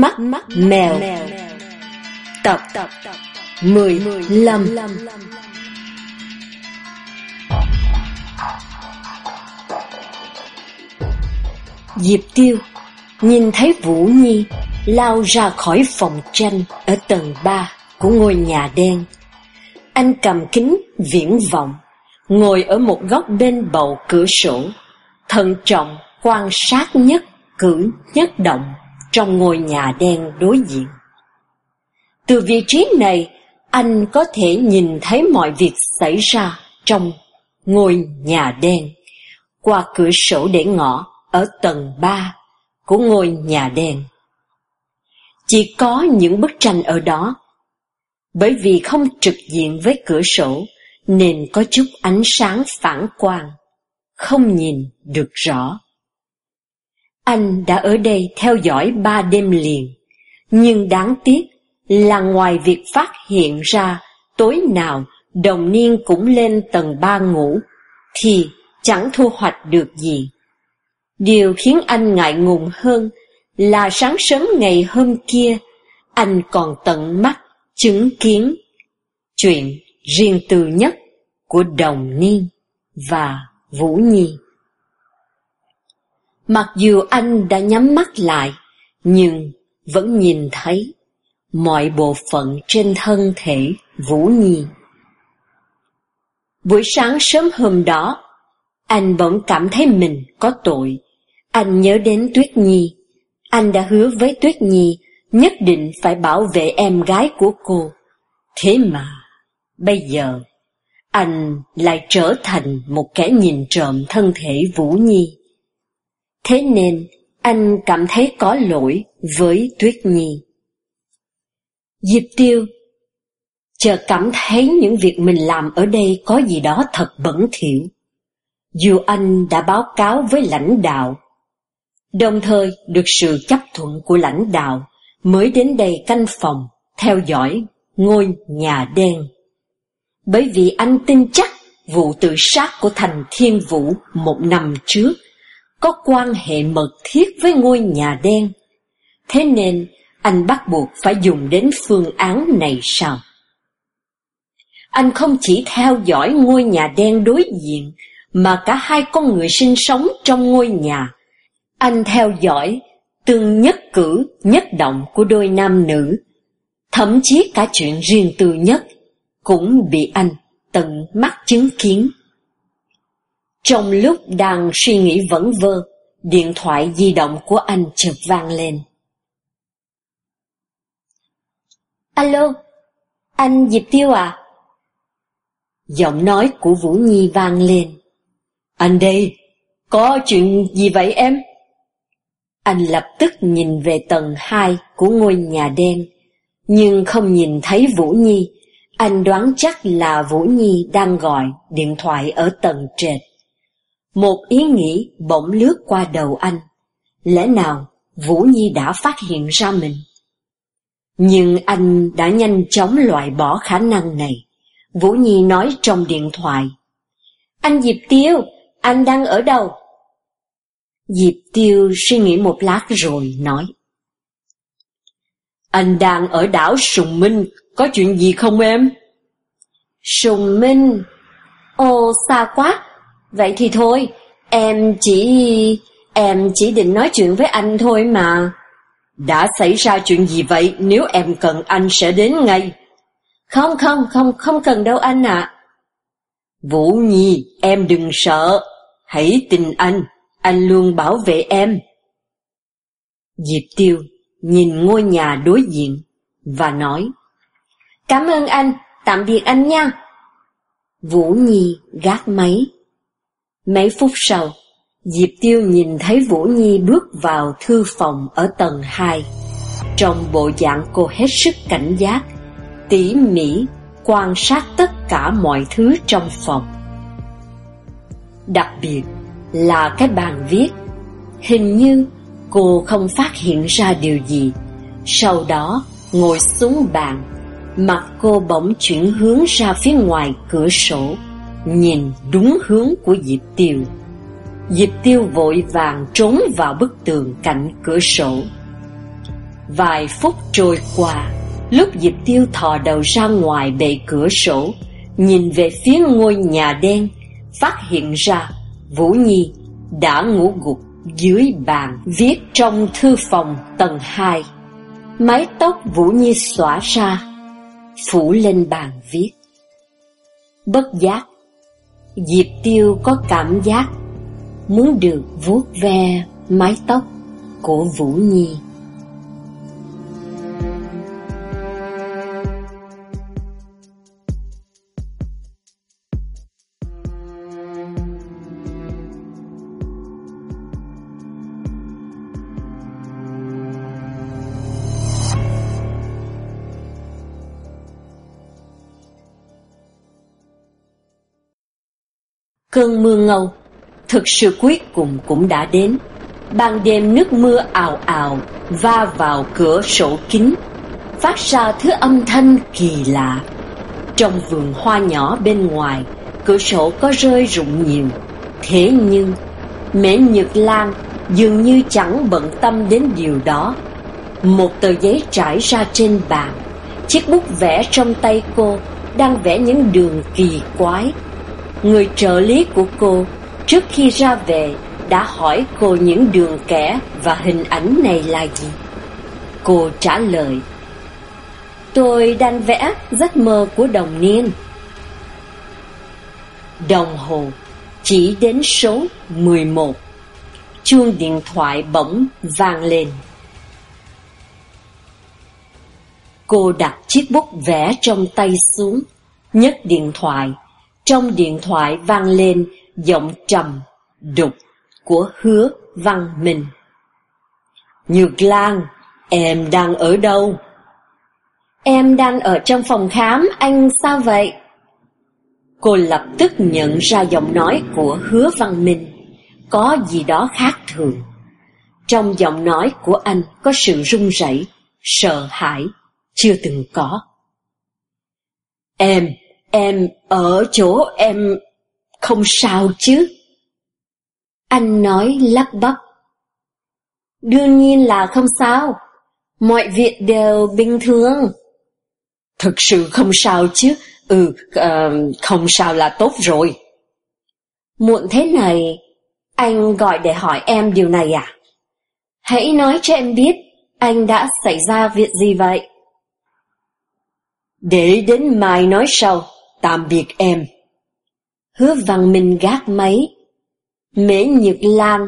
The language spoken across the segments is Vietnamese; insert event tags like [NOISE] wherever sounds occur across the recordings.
Mắt mắt mèo. Tập tập 15 Diệp Tiêu nhìn thấy Vũ Nhi lao ra khỏi phòng tranh ở tầng ba của ngôi nhà đen. Anh cầm kính viễn vọng, ngồi ở một góc bên bầu cửa sổ, thận trọng quan sát nhất cử nhất động trong ngôi nhà đen đối diện. Từ vị trí này, anh có thể nhìn thấy mọi việc xảy ra trong ngôi nhà đen qua cửa sổ để ngõ ở tầng 3 của ngôi nhà đen. Chỉ có những bức tranh ở đó, bởi vì không trực diện với cửa sổ nên có chút ánh sáng phản quang, không nhìn được rõ. Anh đã ở đây theo dõi ba đêm liền, nhưng đáng tiếc là ngoài việc phát hiện ra tối nào đồng niên cũng lên tầng ba ngủ, thì chẳng thu hoạch được gì. Điều khiến anh ngại ngùng hơn là sáng sớm ngày hôm kia, anh còn tận mắt chứng kiến chuyện riêng tư nhất của đồng niên và Vũ Nhi. Mặc dù anh đã nhắm mắt lại, nhưng vẫn nhìn thấy mọi bộ phận trên thân thể Vũ Nhi. Buổi sáng sớm hôm đó, anh bỗng cảm thấy mình có tội. Anh nhớ đến Tuyết Nhi. Anh đã hứa với Tuyết Nhi nhất định phải bảo vệ em gái của cô. Thế mà, bây giờ, anh lại trở thành một kẻ nhìn trộm thân thể Vũ Nhi. Thế nên, anh cảm thấy có lỗi với Tuyết Nhi. Diệp Tiêu chợt cảm thấy những việc mình làm ở đây có gì đó thật bẩn thỉu. Dù anh đã báo cáo với lãnh đạo, đồng thời được sự chấp thuận của lãnh đạo mới đến đây canh phòng, theo dõi ngôi nhà đen. Bởi vì anh tin chắc vụ tự sát của Thành Thiên Vũ một năm trước có quan hệ mật thiết với ngôi nhà đen. Thế nên anh bắt buộc phải dùng đến phương án này sao? Anh không chỉ theo dõi ngôi nhà đen đối diện, mà cả hai con người sinh sống trong ngôi nhà. Anh theo dõi từng nhất cử, nhất động của đôi nam nữ, thậm chí cả chuyện riêng tư nhất cũng bị anh tận mắt chứng kiến. Trong lúc đang suy nghĩ vẩn vơ, điện thoại di động của anh chợt vang lên. Alo, anh Diệp Tiêu à? Giọng nói của Vũ Nhi vang lên. Anh đây, có chuyện gì vậy em? Anh lập tức nhìn về tầng 2 của ngôi nhà đen, nhưng không nhìn thấy Vũ Nhi. Anh đoán chắc là Vũ Nhi đang gọi điện thoại ở tầng trệt. Một ý nghĩ bỗng lướt qua đầu anh. Lẽ nào Vũ Nhi đã phát hiện ra mình? Nhưng anh đã nhanh chóng loại bỏ khả năng này. Vũ Nhi nói trong điện thoại. Anh Diệp Tiêu, anh đang ở đâu? Diệp Tiêu suy nghĩ một lát rồi nói. Anh đang ở đảo Sùng Minh, có chuyện gì không em? Sùng Minh? Ồ, xa quá. Vậy thì thôi, em chỉ... em chỉ định nói chuyện với anh thôi mà. Đã xảy ra chuyện gì vậy nếu em cần anh sẽ đến ngay? Không, không, không, không cần đâu anh ạ. Vũ Nhi, em đừng sợ. Hãy tin anh, anh luôn bảo vệ em. Diệp Tiêu nhìn ngôi nhà đối diện và nói Cảm ơn anh, tạm biệt anh nha. Vũ Nhi gác máy. Mấy phút sau, Diệp Tiêu nhìn thấy Vũ Nhi bước vào thư phòng ở tầng 2. Trong bộ dạng cô hết sức cảnh giác, tỉ mỉ quan sát tất cả mọi thứ trong phòng. Đặc biệt là cái bàn viết, hình như cô không phát hiện ra điều gì. Sau đó ngồi xuống bàn, mặt cô bỗng chuyển hướng ra phía ngoài cửa sổ, nhìn đúng hướng của Diệp Tiêu. Diệp Tiêu vội vàng trốn vào bức tường cạnh cửa sổ. Vài phút trôi qua, lúc Diệp Tiêu thò đầu ra ngoài bệ cửa sổ, nhìn về phía ngôi nhà đen, phát hiện ra Vũ Nhi đã ngủ gục dưới bàn viết trong thư phòng tầng 2. Mái tóc Vũ Nhi xõa ra, phủ lên bàn viết. Bất giác, Diệp Tiêu có cảm giác muốn được vuốt ve mái tóc của Vũ Nhi. Cơn mưa ngâu, Thực sự cuối cùng cũng đã đến. Ban đêm nước mưa ào ào, Va vào cửa sổ kính Phát ra thứ âm thanh kỳ lạ. Trong vườn hoa nhỏ bên ngoài, Cửa sổ có rơi rụng nhiều. Thế nhưng Mẹ Nhật Lan dường như chẳng bận tâm đến điều đó. Một tờ giấy trải ra trên bàn, Chiếc bút vẽ trong tay cô Đang vẽ những đường kỳ quái. Người trợ lý của cô trước khi ra về đã hỏi cô những đường kẻ và hình ảnh này là gì. Cô trả lời Tôi đang vẽ giấc mơ của đồng niên. Đồng hồ chỉ đến số 11. Chuông điện thoại bỗng vang lên. Cô đặt chiếc bút vẽ trong tay xuống, nhấc điện thoại trong điện thoại vang lên giọng trầm, đục của hứa văn minh. Nhược Lan, em đang ở đâu? Em đang ở trong phòng khám, anh sao vậy? Cô lập tức nhận ra giọng nói của hứa văn minh. Có gì đó khác thường. Trong giọng nói của anh có sự run rẩy, sợ hãi, chưa từng có. Em Em ở chỗ em không sao chứ? Anh nói lắp bắp. Đương nhiên là không sao. Mọi việc đều bình thường. Thực sự không sao chứ. Ừ, uh, không sao là tốt rồi. Muộn thế này, anh gọi để hỏi em điều này à? Hãy nói cho em biết anh đã xảy ra việc gì vậy? Để đến mai nói sau. Tạm biệt em. Hứa văn minh gác máy. Mễ Nhật Lan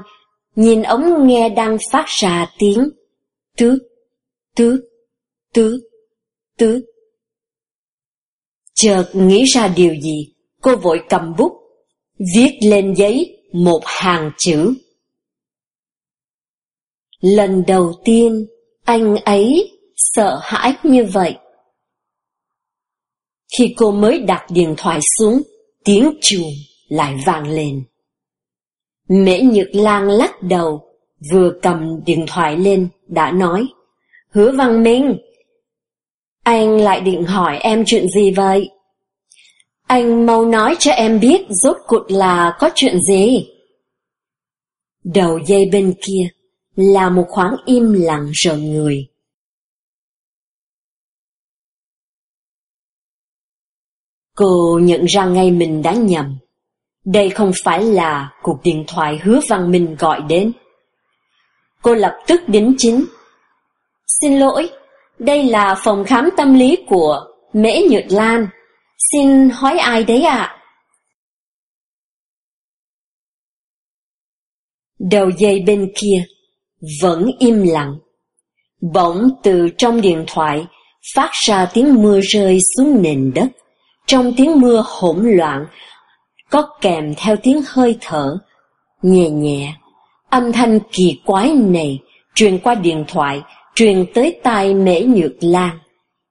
nhìn ống nghe đang phát ra tiếng tứ, tứ, tứ, tứ. Chợt nghĩ ra điều gì, cô vội cầm bút, viết lên giấy một hàng chữ. Lần đầu tiên, anh ấy sợ hãi như vậy. Khi cô mới đặt điện thoại xuống, tiếng chuông lại vang lên. Mễ Nhược Lan lắc đầu, vừa cầm điện thoại lên, đã nói, Hứa Văn Minh, anh lại định hỏi em chuyện gì vậy? Anh mau nói cho em biết rốt cuộc là có chuyện gì? Đầu dây bên kia là một khoảng im lặng rợn người. Cô nhận ra ngay mình đã nhầm. Đây không phải là cuộc điện thoại hứa văn minh gọi đến. Cô lập tức đính chính. Xin lỗi, đây là phòng khám tâm lý của Mễ Nhược Lan. Xin hỏi ai đấy ạ? Đầu dây bên kia vẫn im lặng. Bỗng từ trong điện thoại phát ra tiếng mưa rơi xuống nền đất. Trong tiếng mưa hỗn loạn, có kèm theo tiếng hơi thở, nhẹ nhẹ. Âm thanh kỳ quái này truyền qua điện thoại, truyền tới tai mễ nhược lan,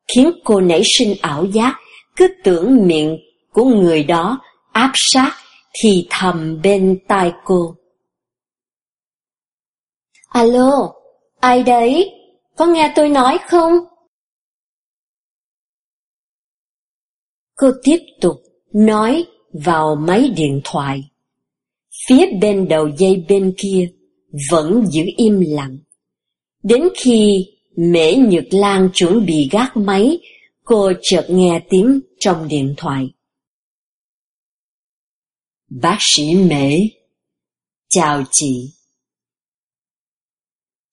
khiến cô nảy sinh ảo giác, cứ tưởng miệng của người đó áp sát thì thầm bên tai cô. Alo, ai đấy? Có nghe tôi nói không? Cô tiếp tục nói vào máy điện thoại. Phía bên đầu dây bên kia vẫn giữ im lặng. Đến khi Mễ Nhược Lan chuẩn bị gác máy, cô chợt nghe tiếng trong điện thoại. Bác sĩ Mễ Chào chị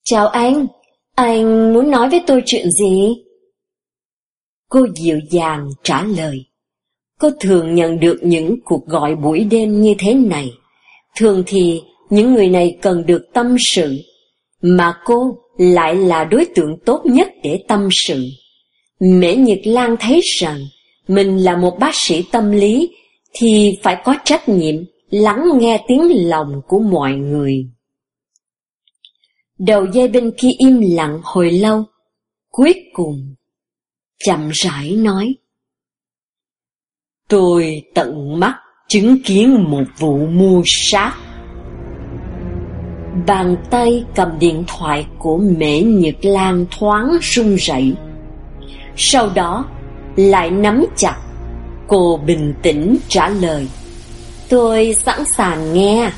Chào anh, anh muốn nói với tôi chuyện gì? Cô dịu dàng trả lời. Cô thường nhận được những cuộc gọi buổi đêm như thế này. Thường thì những người này cần được tâm sự, mà cô lại là đối tượng tốt nhất để tâm sự. Mễ Nhật Lan thấy rằng mình là một bác sĩ tâm lý thì phải có trách nhiệm lắng nghe tiếng lòng của mọi người. Đầu dây bên kia im lặng hồi lâu, cuối cùng chậm rãi nói. Tôi tận mắt chứng kiến một vụ mua sát. Bàn tay cầm điện thoại của Mễ Nhật Lan thoáng run rẩy. Sau đó lại nắm chặt, cô bình tĩnh trả lời. Tôi sẵn sàng nghe.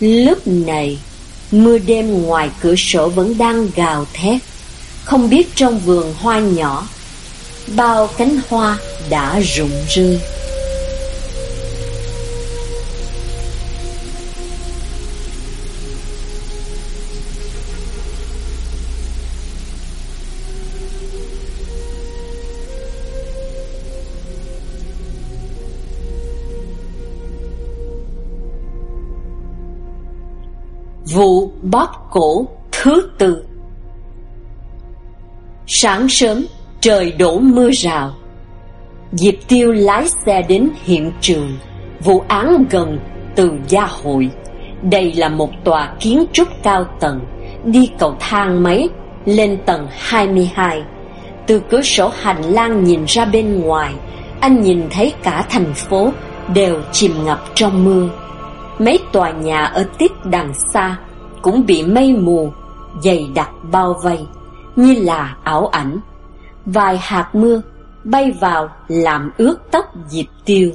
Lúc này, mưa đêm ngoài cửa sổ vẫn đang gào thét. Không biết trong vườn hoa nhỏ, bao cánh hoa đã rụng rơi. Vụ bóp cổ thứ tư Sáng sớm trời đổ mưa rào. Diệp Tiêu lái xe đến hiện trường. Vụ án gần từ gia hội. Đây là một tòa kiến trúc cao tầng. Đi cầu thang máy lên tầng 22 Từ cửa sổ hành lang nhìn ra bên ngoài, Anh nhìn thấy cả thành phố đều chìm ngập trong mưa. Mấy tòa nhà ở tít đằng xa cũng bị mây mù dày đặc bao vây, như là ảo ảnh. Vài hạt mưa bay vào làm ướt tóc Diệp Tiêu.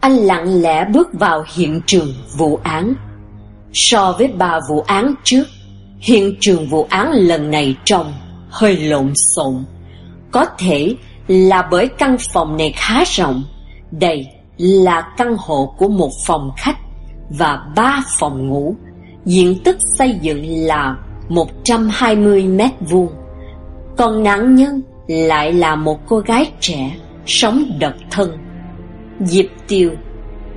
Anh lặng lẽ bước vào hiện trường vụ án. So với ba vụ án trước, hiện trường vụ án lần này trông hơi lộn xộn. Có thể là bởi căn phòng này khá rộng, đây là căn hộ của một phòng khách và ba phòng ngủ. Diện tích xây dựng là 120 mét vuông. Còn nạn nhân lại là một cô gái trẻ, sống độc thân. Diệp Tiêu,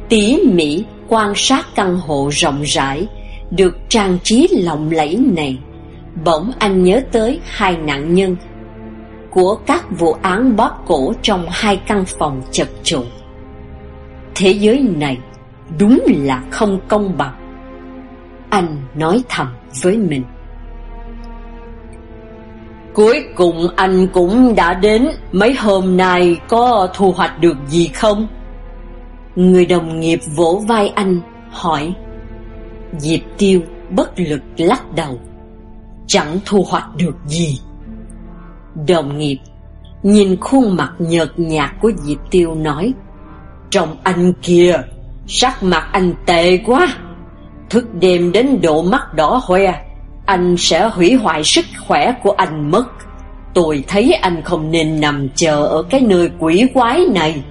tỉ mỉ quan sát căn hộ rộng rãi, được trang trí lộng lẫy này. Bỗng anh nhớ tới hai nạn nhân của các vụ án bóp cổ trong hai căn phòng chật chội. Thế giới này đúng là không công bằng. Anh nói thầm với mình. Cuối cùng anh cũng đã đến, mấy hôm nay có thu hoạch được gì không? Người đồng nghiệp vỗ vai anh, hỏi. Diệp Tiêu bất lực lắc đầu. Chẳng thu hoạch được gì. Đồng nghiệp nhìn khuôn mặt nhợt nhạt của Diệp Tiêu nói. Trong anh kia Sắc mặt anh tệ quá Thức đêm đến độ mắt đỏ hoe anh sẽ hủy hoại sức khỏe của anh mất. Tôi thấy anh không nên nằm chờ ở cái nơi quỷ quái này.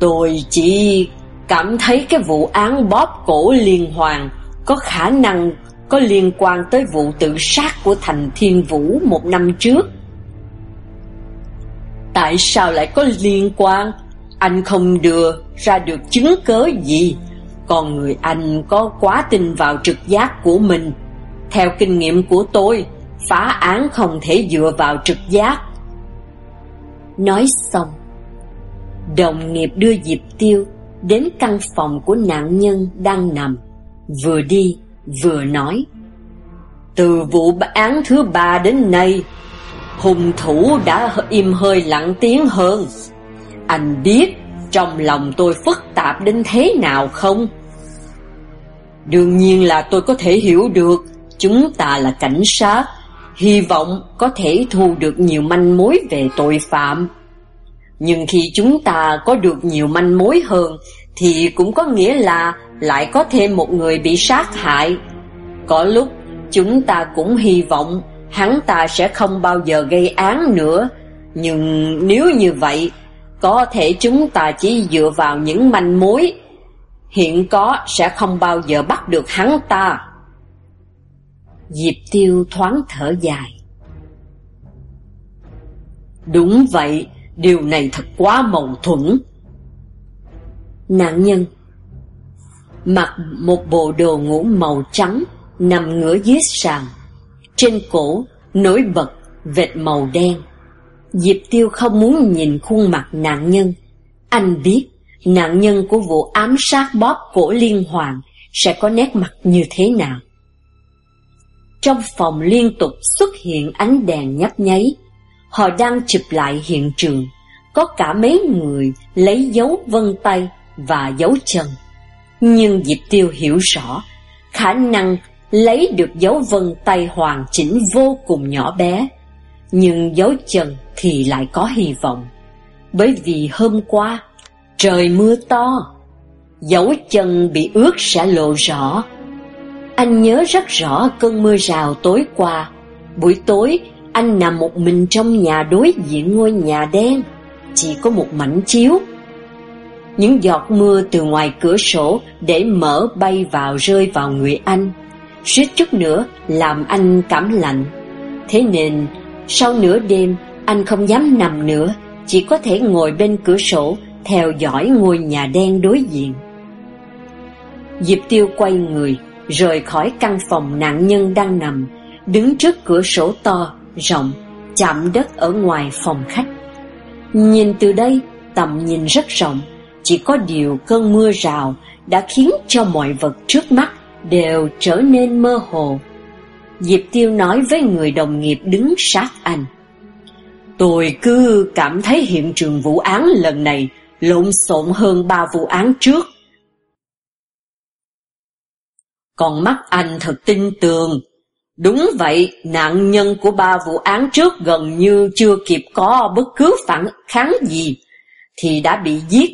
Tôi chỉ cảm thấy cái vụ án bóp cổ liên hoàn Có khả năng có liên quan tới vụ tự sát của Thành Thiên Vũ một năm trước. Tại sao lại có liên quan? Anh không đưa ra được chứng cớ gì. Còn người anh có quá tin vào trực giác của mình. Theo kinh nghiệm của tôi, Phá án không thể dựa vào trực giác. Nói xong, Đồng nghiệp đưa Diệp Tiêu Đến căn phòng của nạn nhân đang nằm, Vừa đi, vừa nói, Từ vụ án thứ ba đến nay Hùng thủ đã im hơi lặng tiếng hơn. Anh biết trong lòng tôi phức tạp đến thế nào không? Đương nhiên là tôi có thể hiểu được. Chúng ta là cảnh sát Hy vọng có thể thu được nhiều manh mối về tội phạm Nhưng khi chúng ta có được nhiều manh mối hơn Thì cũng có nghĩa là lại có thêm một người bị sát hại Có lúc Chúng ta cũng hy vọng hắn ta sẽ không bao giờ gây án nữa. Nhưng nếu như vậy, có thể chúng ta chỉ dựa vào những manh mối hiện có sẽ không bao giờ bắt được hắn ta. Diệp Tiêu thoáng thở dài. Đúng vậy, điều này thật quá mâu thuẫn. Nạn nhân Mặc một bộ đồ ngủ màu trắng Nằm ngửa dưới sàn Trên cổ nổi bật vệt màu đen Diệp Tiêu không muốn nhìn khuôn mặt nạn nhân Anh biết nạn nhân của vụ ám sát bóp cổ liên hoàng Sẽ có nét mặt như thế nào trong phòng liên tục xuất hiện ánh đèn nhấp nháy Họ đang chụp lại hiện trường Có cả mấy người lấy dấu vân tay và dấu chân nhưng Diệp Tiêu hiểu rõ, khả năng lấy được dấu vân tay hoàn chỉnh vô cùng nhỏ bé, nhưng dấu chân thì lại có hy vọng. Bởi vì hôm qua, trời mưa to, dấu chân bị ướt sẽ lộ rõ. Anh nhớ rất rõ cơn mưa rào tối qua, buổi tối anh nằm một mình trong nhà đối diện ngôi nhà đen, chỉ có một mảnh chiếu. Những giọt mưa từ ngoài cửa sổ để mở bay vào rơi vào người anh, suýt chút nữa làm anh cảm lạnh. Thế nên, sau nửa đêm, anh không dám nằm nữa, chỉ có thể ngồi bên cửa sổ theo dõi ngôi nhà đen đối diện. Diệp Tiêu quay người, rời khỏi căn phòng nạn nhân đang nằm, đứng trước cửa sổ to, rộng, chạm đất ở ngoài phòng khách. Nhìn từ đây, tầm nhìn rất rộng, chỉ có điều cơn mưa rào đã khiến cho mọi vật trước mắt đều trở nên mơ hồ. Diệp Tiêu nói với người đồng nghiệp đứng sát anh. Tôi cứ cảm thấy hiện trường vụ án lần này lộn xộn hơn ba vụ án trước. Còn mắt anh thật tin tường. Đúng vậy, nạn nhân của ba vụ án trước gần như chưa kịp có bất cứ phản kháng gì, thì đã bị giết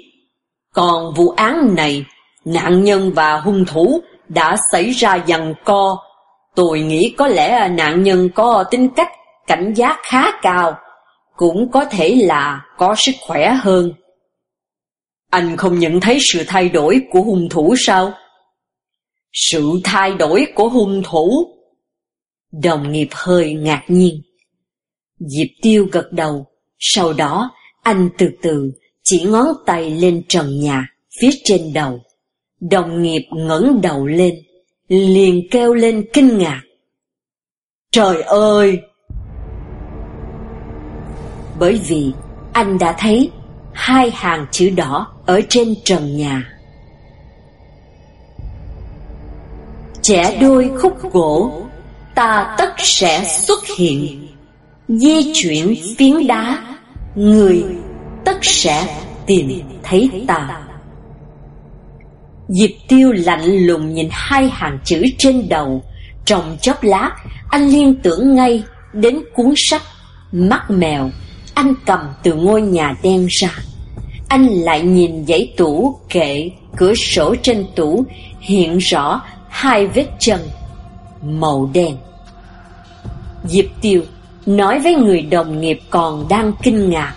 còn vụ án này, nạn nhân và hung thủ đã xảy ra dằn co. Tôi nghĩ có lẽ nạn nhân có tính cách cảnh giác khá cao, cũng có thể là có sức khỏe hơn. Anh không nhận thấy sự thay đổi của hung thủ sao? Sự thay đổi của hung thủ? Đồng nghiệp hơi ngạc nhiên. Diệp Tiêu gật đầu, sau đó anh từ từ chỉ ngón tay lên trần nhà, phía trên đầu. Đồng nghiệp ngẩng đầu lên, liền kêu lên kinh ngạc. Trời ơi! Bởi vì anh đã thấy hai hàng chữ đỏ ở trên trần nhà. Trẻ đôi khúc gỗ, ta tất sẽ xuất hiện, di chuyển phiến đá, người tất sẽ tìm thấy ta. Diệp Tiêu lạnh lùng nhìn hai hàng chữ trên đầu, trong chốc lát, anh liên tưởng ngay đến cuốn sách Mắt mèo anh cầm từ ngôi nhà đen ra. Anh lại nhìn dãy tủ, kệ, cửa sổ trên tủ hiện rõ hai vết chân màu đen. Diệp Tiêu nói với người đồng nghiệp còn đang kinh ngạc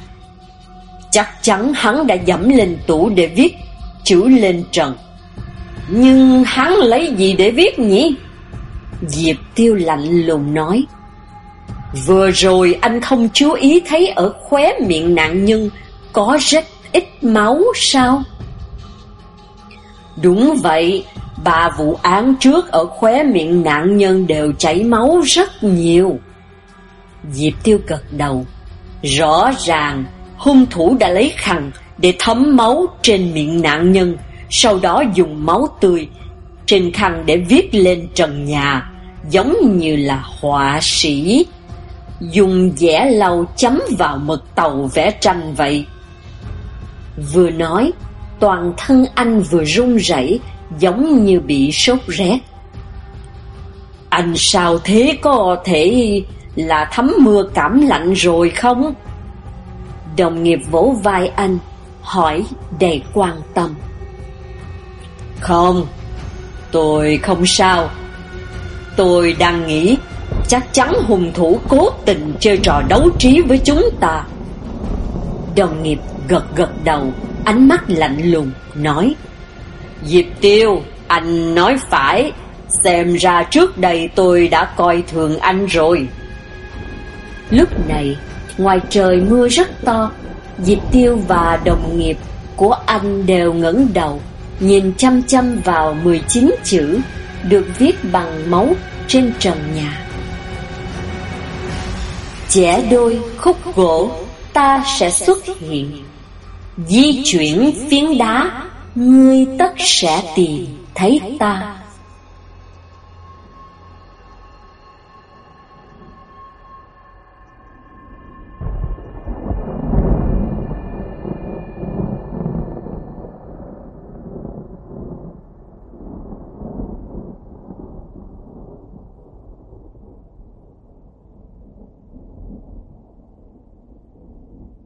Chắc chắn hắn đã dẫm lên tủ để viết chữ lên trần Nhưng hắn lấy gì để viết nhỉ? Diệp tiêu lạnh lùng nói Vừa rồi anh không chú ý thấy ở khóe miệng nạn nhân Có rất ít máu sao? Đúng vậy Ba vụ án trước ở khóe miệng nạn nhân đều chảy máu rất nhiều Diệp tiêu cật đầu Rõ ràng hung thủ đã lấy khăn để thấm máu trên miệng nạn nhân, sau đó dùng máu tươi trên khăn để viết lên trần nhà, giống như là họa sĩ. Dùng vẽ lau chấm vào mực tàu vẽ tranh vậy. Vừa nói, toàn thân anh vừa run rẩy giống như bị sốt rét. Anh sao thế có thể là thấm mưa cảm lạnh rồi không? Đồng nghiệp vỗ vai anh, hỏi đầy quan tâm. Không, tôi không sao. Tôi đang nghĩ Chắc chắn hung thủ cố tình chơi trò đấu trí với chúng ta Đồng nghiệp gật gật đầu Ánh mắt lạnh lùng Nói Diệp Tiêu, Anh nói phải, Xem ra trước đây tôi đã coi thường anh rồi. Lúc này, Ngoài trời mưa rất to, Diệp Tiêu và đồng nghiệp của anh đều ngẩng đầu, Nhìn chăm chăm vào 19 chữ Được viết bằng máu trên trần nhà. Chẻ đôi khúc gỗ, Ta sẽ xuất hiện. Di chuyển phiến đá Ngươi tất sẽ tìm thấy ta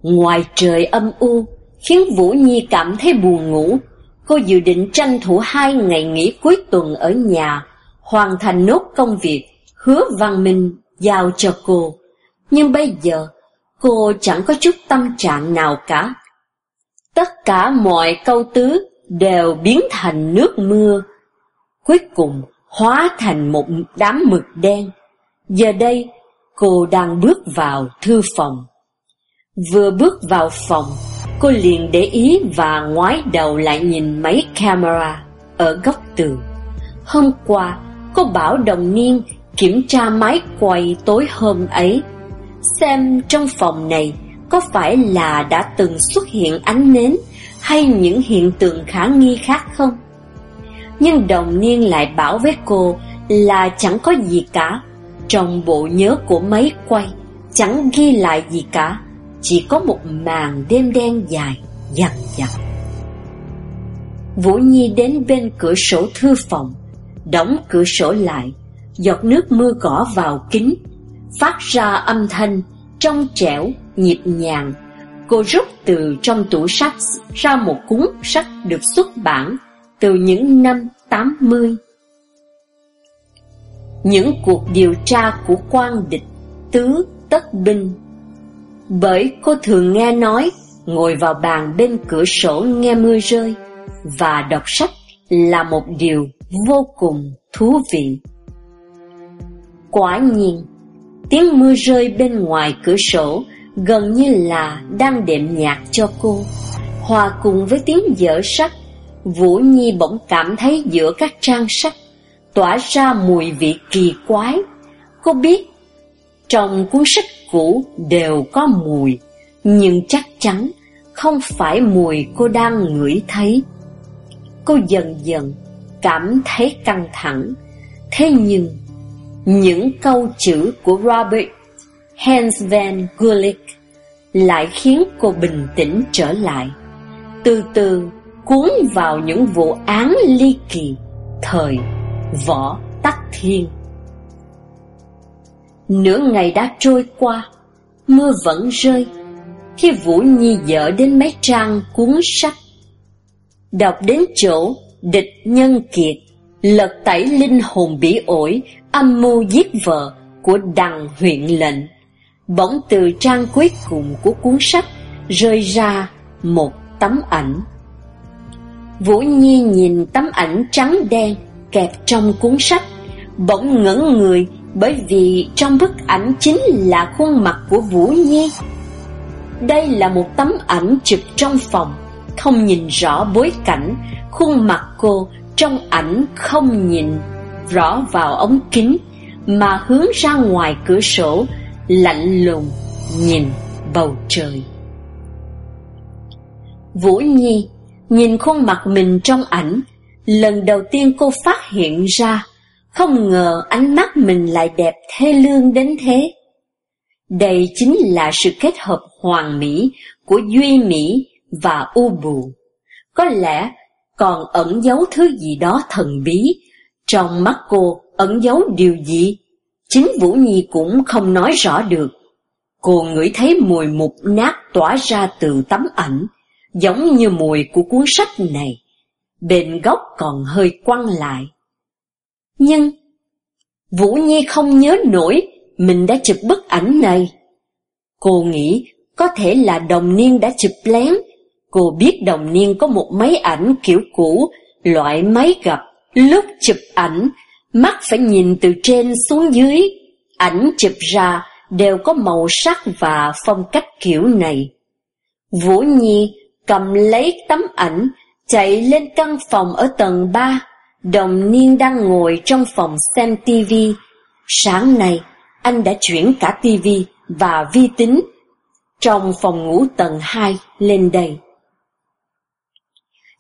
Ngoài trời âm u, khiến Vũ Nhi cảm thấy buồn ngủ. Cô dự định tranh thủ hai ngày nghỉ cuối tuần ở nhà, hoàn thành nốt công việc, hứa văn minh giao cho cô. Nhưng bây giờ, cô chẳng có chút tâm trạng nào cả. Tất cả mọi câu tứ đều biến thành nước mưa, cuối cùng hóa thành một đám mực đen. Giờ đây, cô đang bước vào thư phòng. Vừa bước vào phòng, cô liền để ý và ngoái đầu lại nhìn máy camera ở góc tường. Hôm qua, cô bảo đồng niên kiểm tra máy quay tối hôm ấy, xem trong phòng này có phải là đã từng xuất hiện ánh nến hay những hiện tượng khả nghi khác không. Nhưng đồng niên lại bảo với cô là chẳng có gì cả, trong bộ nhớ của máy quay chẳng ghi lại gì cả chỉ có một màn đêm đen dài, dằn dặt. Vũ Nhi đến bên cửa sổ thư phòng, đóng cửa sổ lại, giọt nước mưa gõ vào kính, phát ra âm thanh trong trẻo, nhịp nhàng. Cô rút từ trong tủ sách ra một cuốn sách được xuất bản từ những năm 80. Những cuộc điều tra của quan địch tứ tất binh bởi cô thường nghe nói, Ngồi vào bàn bên cửa sổ nghe mưa rơi, Và đọc sách là một điều vô cùng thú vị. Quả nhiên, Tiếng mưa rơi bên ngoài cửa sổ Gần như là đang đệm nhạc cho cô. Hòa cùng với tiếng dở sách Vũ Nhi bỗng cảm thấy giữa các trang sách Tỏa ra mùi vị kỳ quái. Cô biết trong cuốn sách cũ đều có mùi, nhưng chắc chắn không phải mùi cô đang ngửi thấy. Cô dần dần cảm thấy căng thẳng, thế nhưng những câu chữ của Robert Hans van Gulik lại khiến cô bình tĩnh trở lại, từ từ cuốn vào những vụ án ly kỳ thời võ tắc thiên. Nửa ngày đã trôi qua, mưa vẫn rơi. Khi Vũ Nhi dở đến mấy trang cuốn sách, đọc đến chỗ địch nhân kiệt, lật tẩy linh hồn bỉ ổi, âm mưu giết vợ của đằng huyện lệnh. Bỗng từ trang cuối cùng của cuốn sách rơi ra một tấm ảnh. Vũ Nhi nhìn tấm ảnh trắng đen kẹp trong cuốn sách, bỗng ngẩn người bởi vì trong bức ảnh chính là khuôn mặt của Vũ Nhi. Đây là một tấm ảnh chụp trong phòng, không nhìn rõ bối cảnh, khuôn mặt cô trong ảnh không nhìn rõ vào ống kính, mà hướng ra ngoài cửa sổ, lạnh lùng nhìn bầu trời. Vũ Nhi nhìn khuôn mặt mình trong ảnh, lần đầu tiên cô phát hiện ra không ngờ ánh mắt mình lại đẹp thê lương đến thế. Đây chính là sự kết hợp hoàn mỹ của duy mỹ và u bù. Có lẽ còn ẩn giấu thứ gì đó thần bí, trong mắt cô ẩn giấu điều gì? Chính Vũ Nhi cũng không nói rõ được. Cô ngửi thấy mùi mục nát tỏa ra từ tấm ảnh, giống như mùi của cuốn sách này. Bên góc còn hơi quăng lại. Nhưng, Vũ Nhi không nhớ nổi mình đã chụp bức ảnh này. Cô nghĩ có thể là đồng niên đã chụp lén. Cô biết đồng niên có một máy ảnh kiểu cũ, loại máy gập. Lúc chụp ảnh, mắt phải nhìn từ trên xuống dưới. Ảnh chụp ra đều có màu sắc và phong cách kiểu này. Vũ Nhi cầm lấy tấm ảnh, chạy lên căn phòng ở tầng 3. Đồng niên đang ngồi trong phòng xem tivi. Sáng nay, anh đã chuyển cả tivi và vi tính trong phòng ngủ tầng 2 lên đây.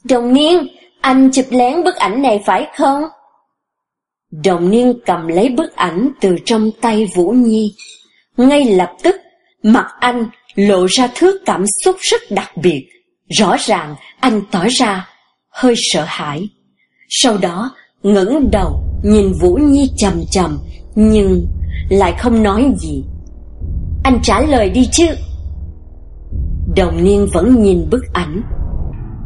Đồng niên, anh chụp lén bức ảnh này phải không? Đồng niên cầm lấy bức ảnh từ trong tay Vũ Nhi. Ngay lập tức, mặt anh lộ ra thứ cảm xúc rất đặc biệt. Rõ ràng anh tỏ ra hơi sợ hãi. Sau đó, ngẩng đầu nhìn Vũ Nhi chầm chầm, nhưng lại không nói gì. Anh trả lời đi chứ. Đồng niên vẫn nhìn bức ảnh.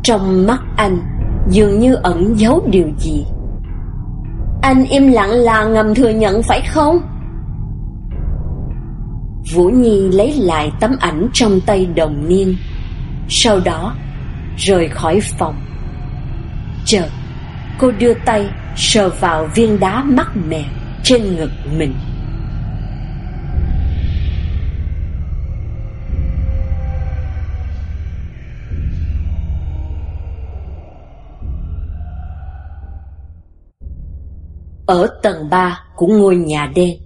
Trong mắt anh dường như ẩn giấu điều gì. Anh im lặng là ngầm thừa nhận phải không? Vũ Nhi lấy lại tấm ảnh trong tay đồng niên Sau đó rời khỏi phòng Chợt cô đưa tay sờ vào viên đá mắc mẹ trên ngực mình Ở tầng 3 của ngôi nhà đen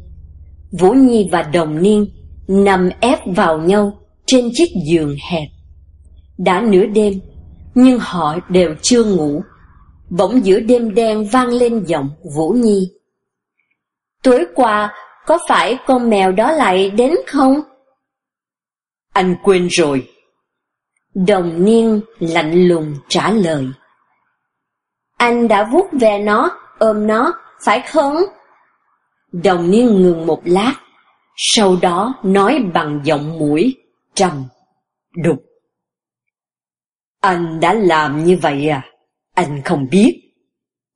Vũ Nhi và Đồng Niên nằm ép vào nhau trên chiếc giường hẹp. Đã nửa đêm, nhưng họ đều chưa ngủ. Bỗng giữa đêm đen vang lên giọng Vũ Nhi. Tối qua, có phải con mèo đó lại đến không? Anh quên rồi. Đồng niên lạnh lùng trả lời. Anh đã vuốt về nó, ôm nó, phải không? Đồng niên ngừng một lát, sau đó nói bằng giọng mũi, trầm, đục. Anh đã làm như vậy à? Anh không biết.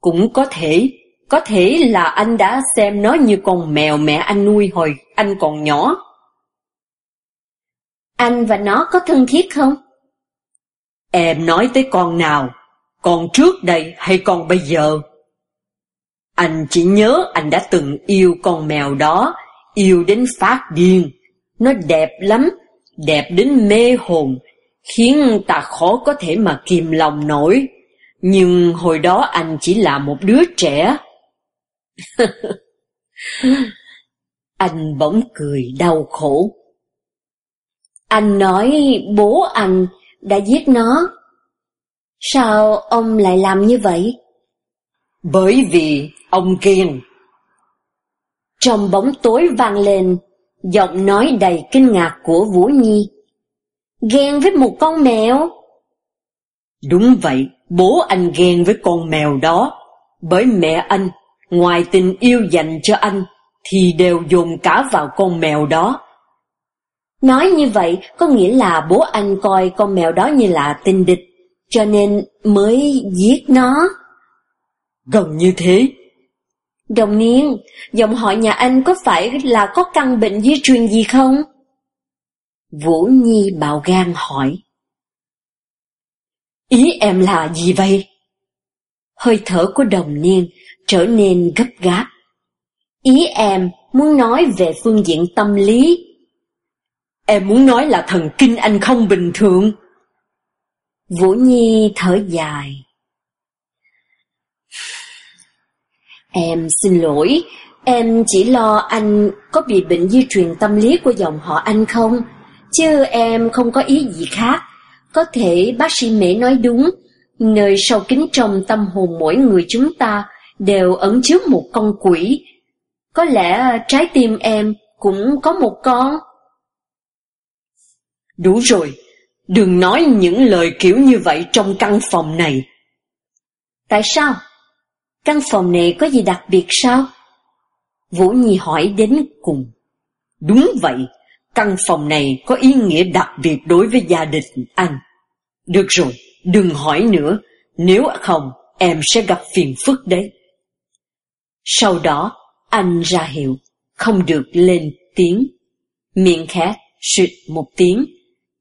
Cũng có thể, có thể là anh đã xem nó như con mèo mẹ anh nuôi hồi anh còn nhỏ. Anh và nó có thân thiết không? Em nói tới con nào? Con trước đây hay con bây giờ? Anh chỉ nhớ anh đã từng yêu con mèo đó yêu đến phát điên. Nó đẹp lắm, đẹp đến mê hồn, khiến ta khó có thể mà kìm lòng nổi. Nhưng hồi đó anh chỉ là một đứa trẻ. [LAUGHS] anh bỗng cười đau khổ. Anh nói bố anh đã giết nó. Sao ông lại làm như vậy? Bởi vì ông ghen. Trong bóng tối vang lên, giọng nói đầy kinh ngạc của Vũ Nhi. Ghen với một con mèo? Đúng vậy, bố anh ghen với con mèo đó, bởi mẹ anh, ngoài tình yêu dành cho anh, thì đều dồn cả vào con mèo đó. Nói như vậy có nghĩa là bố anh coi con mèo đó như là tình địch, cho nên mới giết nó. Gần như thế, Đồng niên, dòng họ nhà anh có phải là có căn bệnh di truyền gì không? Vũ Nhi bạo gan hỏi. Ý em là gì vậy? Hơi thở của đồng niên trở nên gấp gáp. Ý em muốn nói về phương diện tâm lý. Em muốn nói là thần kinh anh không bình thường. Vũ Nhi thở dài. Em xin lỗi, em chỉ lo anh có bị bệnh di truyền tâm lý của dòng họ anh không, chứ em không có ý gì khác. Có thể bác sĩ Mễ nói đúng, nơi sâu kín trong tâm hồn mỗi người chúng ta đều ẩn chứa một con quỷ. Có lẽ trái tim em cũng có một con. Đủ rồi, đừng nói những lời kiểu như vậy trong căn phòng này. Tại sao? Căn phòng này có gì đặc biệt sao? Vũ Nhi hỏi đến cùng. Đúng vậy, căn phòng này có ý nghĩa đặc biệt đối với gia đình anh. Được rồi, đừng hỏi nữa, nếu không em sẽ gặp phiền phức đấy. Sau đó, Anh ra hiệu, không được lên tiếng. Miệng khẽ suyệt một tiếng,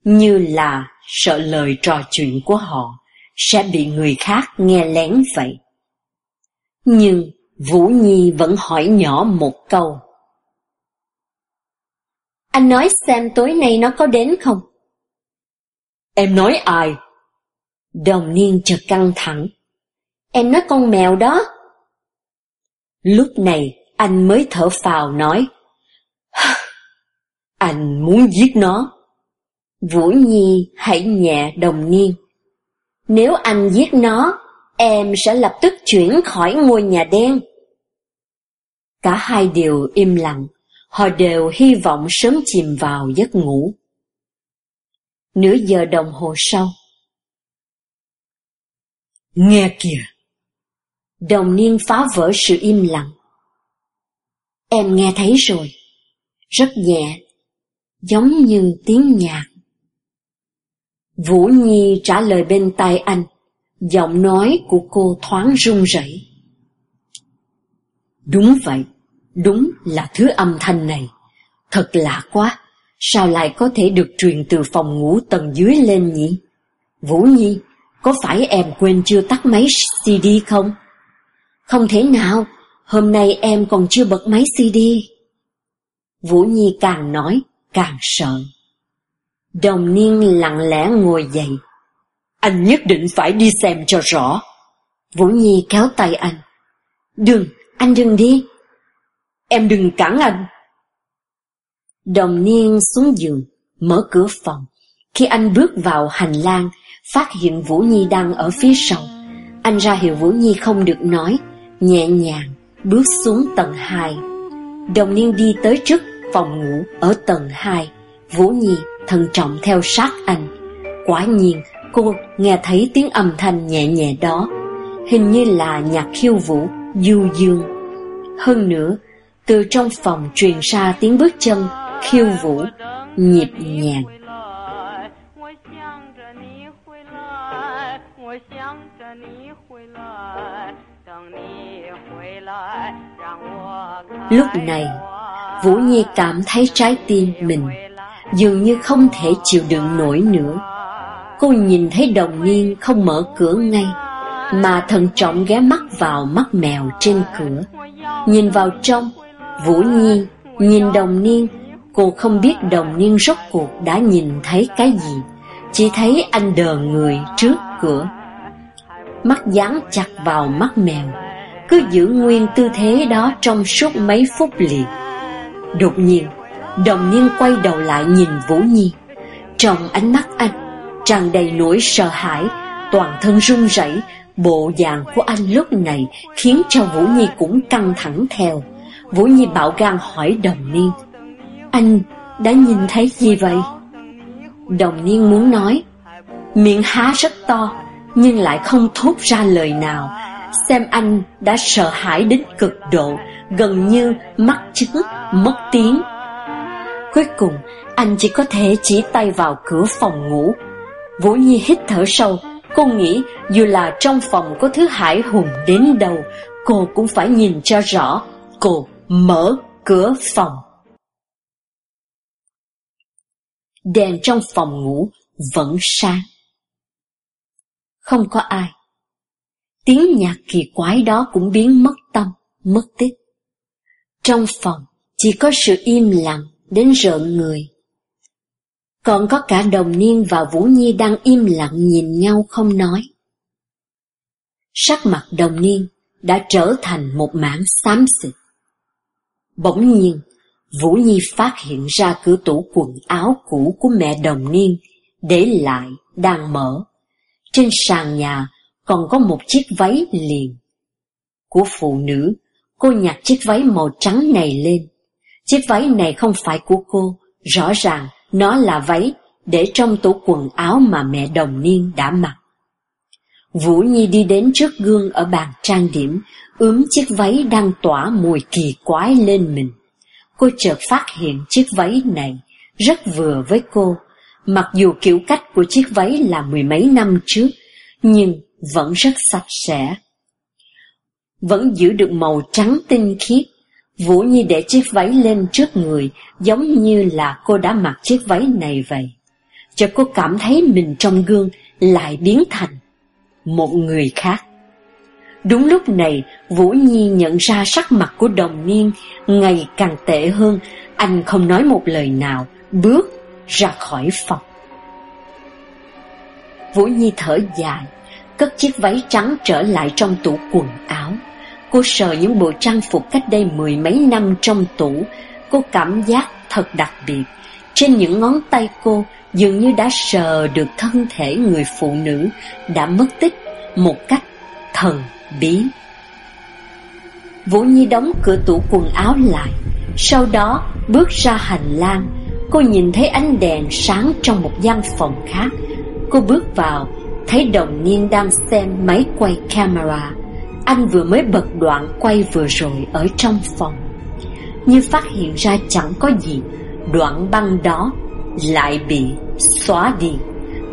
như là sợ lời trò chuyện của họ sẽ bị người khác nghe lén vậy. Nhưng Vũ Nhi vẫn hỏi nhỏ một câu. Anh nói xem tối nay nó có đến không? Em nói ai? Đồng niên chợt căng thẳng. Em nói con mèo đó. Lúc này anh mới thở phào nói. Anh muốn giết nó. Vũ Nhi hãy nhẹ đồng niên. Nếu anh giết nó, em sẽ lập tức chuyển khỏi ngôi nhà đen. Cả hai đều im lặng, họ đều hy vọng sớm chìm vào giấc ngủ. Nửa giờ đồng hồ sau. Nghe kìa! Đồng niên phá vỡ sự im lặng. Em nghe thấy rồi, rất nhẹ, giống như tiếng nhạc. Vũ Nhi trả lời bên tai anh, giọng nói của cô thoáng run rẩy. Đúng vậy, đúng là thứ âm thanh này. Thật lạ quá, sao lại có thể được truyền từ phòng ngủ tầng dưới lên nhỉ? Vũ Nhi, có phải em quên chưa tắt máy CD không? Không thể nào, hôm nay em còn chưa bật máy CD. Vũ Nhi càng nói, càng sợ. Đồng niên lặng lẽ ngồi dậy. Anh nhất định phải đi xem cho rõ. Vũ Nhi kéo tay anh. Đừng, anh đừng đi. Em đừng cản anh. Đồng niên xuống giường, mở cửa phòng. Khi anh bước vào hành lang, phát hiện Vũ Nhi đang ở phía sau. Anh ra hiệu Vũ Nhi không được nói, nhẹ nhàng bước xuống tầng 2. Đồng niên đi tới trước phòng ngủ ở tầng 2. Vũ Nhi thận trọng theo sát anh. Quả nhiên, cô nghe thấy tiếng âm thanh nhẹ nhẹ đó, hình như là nhạc khiêu vũ, du dương. Hơn nữa, từ trong phòng truyền ra tiếng bước chân, khiêu vũ, nhịp nhàng. Lúc này, Vũ Nhi cảm thấy trái tim mình dường như không thể chịu đựng nổi nữa. Cô nhìn thấy đồng niên không mở cửa ngay, mà thận trọng ghé mắt vào mắt mèo trên cửa. Nhìn vào trong, Vũ Nhi nhìn đồng niên, cô không biết đồng niên rốt cuộc đã nhìn thấy cái gì, chỉ thấy anh đờ người trước cửa. Mắt dán chặt vào mắt mèo, cứ giữ nguyên tư thế đó trong suốt mấy phút liền. Đột nhiên, Đồng niên quay đầu lại nhìn Vũ Nhi Trong ánh mắt anh tràn đầy nỗi sợ hãi Toàn thân run rẩy Bộ dạng của anh lúc này Khiến cho Vũ Nhi cũng căng thẳng theo Vũ Nhi bạo gan hỏi đồng niên anh đã nhìn thấy gì vậy? Đồng niên muốn nói Miệng há rất to Nhưng lại không thốt ra lời nào Xem anh đã sợ hãi đến cực độ Gần như mắt trứng mất tiếng Cuối cùng, anh chỉ có thể chỉ tay vào cửa phòng ngủ. Vũ Nhi hít thở sâu, cô nghĩ dù là trong phòng có thứ hải hùng đến đâu, cô cũng phải nhìn cho rõ. Cô mở cửa phòng. Đèn trong phòng ngủ vẫn sáng. Không có ai. Tiếng nhạc kỳ quái đó cũng biến mất tâm, mất tích. Trong phòng chỉ có sự im lặng đến rợn người. Còn có cả đồng niên và Vũ Nhi đang im lặng nhìn nhau không nói. Sắc mặt đồng niên đã trở thành một mảng xám xịt. Bỗng nhiên, Vũ Nhi phát hiện ra cửa tủ quần áo cũ của mẹ đồng niên, để lại, đang mở. Trên sàn nhà còn có một chiếc váy liền. Của phụ nữ, cô nhặt chiếc váy màu trắng này lên, Chiếc váy này không phải của cô, rõ ràng nó là váy để trong tủ quần áo mà mẹ đồng niên đã mặc. Vũ Nhi đi đến trước gương ở bàn trang điểm, ướm chiếc váy đang tỏa mùi kỳ quái lên mình. Cô chợt phát hiện chiếc váy này rất vừa với cô, mặc dù kiểu cách của chiếc váy là mười mấy năm trước, nhưng vẫn rất sạch sẽ. Vẫn giữ được màu trắng tinh khiết, Vũ Nhi để chiếc váy lên trước người, giống như là cô đã mặc chiếc váy này vậy. Cho cô cảm thấy mình trong gương lại biến thành một người khác. Đúng lúc này, Vũ Nhi nhận ra sắc mặt của đồng niên ngày càng tệ hơn, anh không nói một lời nào, bước ra khỏi phòng. Vũ Nhi thở dài, cất chiếc váy trắng trở lại trong tủ quần áo. Cô sờ những bộ trang phục cách đây mười mấy năm trong tủ, cô cảm giác thật đặc biệt. Trên những ngón tay cô dường như đã sờ được thân thể người phụ nữ đã mất tích một cách thần bí. Vũ Nhi đóng cửa tủ quần áo lại, sau đó bước ra hành lang. Cô nhìn thấy ánh đèn sáng trong một gian phòng khác. Cô bước vào, thấy đồng niên đang xem máy quay camera. Anh vừa mới bật đoạn quay vừa rồi ở trong phòng. Như phát hiện ra chẳng có gì, đoạn băng đó lại bị xóa đi,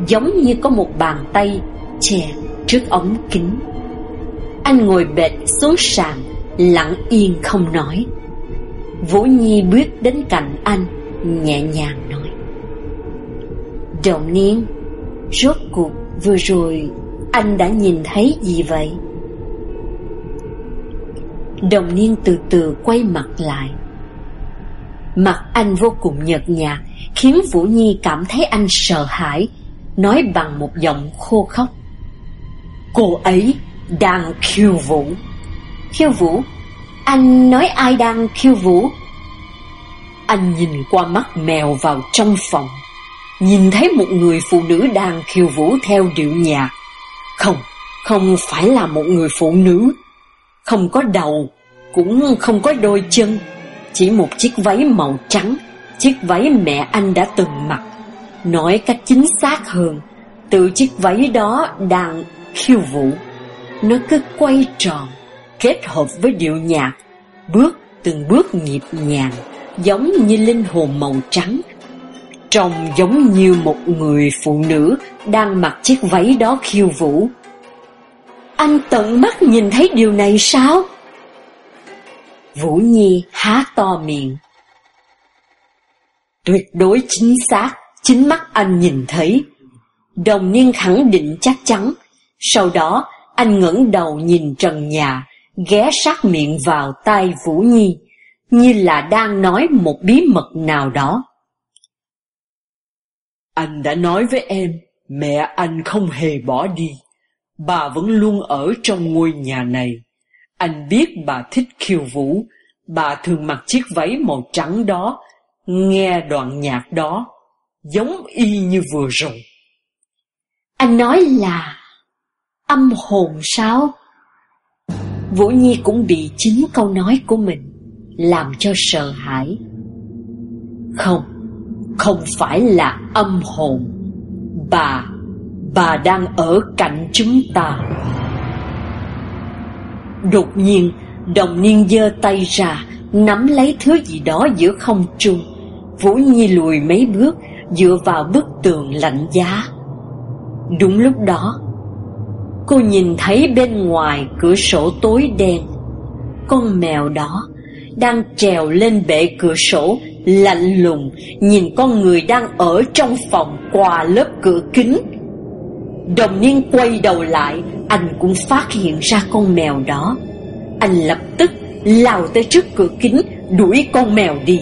giống như có một bàn tay che trước ống kính. Anh ngồi bệt xuống sàn, lặng yên không nói. Vũ Nhi bước đến cạnh anh, nhẹ nhàng nói. Đồng niên, rốt cuộc vừa rồi anh đã nhìn thấy gì vậy? Đồng niên từ từ quay mặt lại. Mặt anh vô cùng nhợt nhạt, khiến Vũ Nhi cảm thấy anh sợ hãi, nói bằng một giọng khô khóc. Cô ấy đang khiêu vũ. Khiêu vũ? Anh nói ai đang khiêu vũ? Anh nhìn qua mắt mèo vào trong phòng, nhìn thấy một người phụ nữ đang khiêu vũ theo điệu nhạc. Không, không phải là một người phụ nữ, không có đầu, cũng không có đôi chân, chỉ một chiếc váy màu trắng, chiếc váy mẹ anh đã từng mặc. Nói cách chính xác hơn, từ chiếc váy đó đang khiêu vũ. Nó cứ quay tròn, kết hợp với điệu nhạc, bước từng bước nhịp nhàng, giống như linh hồn màu trắng. Trông giống như một người phụ nữ đang mặc chiếc váy đó khiêu vũ. Anh tận mắt nhìn thấy điều này sao? Vũ Nhi há to miệng. Tuyệt đối chính xác, chính mắt anh nhìn thấy. Đồng niên khẳng định chắc chắn. Sau đó, anh ngẩng đầu nhìn trần nhà, ghé sát miệng vào tai Vũ Nhi, như là đang nói một bí mật nào đó. Anh đã nói với em, mẹ anh không hề bỏ đi. Bà vẫn luôn ở trong ngôi nhà này. Anh biết bà thích khiêu vũ, bà thường mặc chiếc váy màu trắng đó, nghe đoạn nhạc đó, giống y như vừa rồi. Anh nói là âm hồn sao? Vũ Nhi cũng bị chính câu nói của mình làm cho sợ hãi. Không, không phải là âm hồn. Bà, bà đang ở cạnh chúng ta. Đột nhiên, đồng niên giơ tay ra, nắm lấy thứ gì đó giữa không trung. Vũ Nhi lùi mấy bước, dựa vào bức tường lạnh giá. Đúng lúc đó, cô nhìn thấy bên ngoài cửa sổ tối đen, con mèo đó đang trèo lên bệ cửa sổ, lạnh lùng nhìn con người đang ở trong phòng qua lớp cửa kính. Đồng niên quay đầu lại, anh cũng phát hiện ra con mèo đó. Anh lập tức lao tới trước cửa kính, đuổi con mèo đi.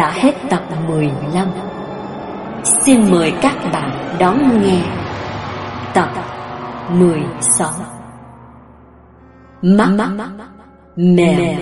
Đã hết tập 15 Xin mời các bạn đón nghe tập 16 Mắt mèo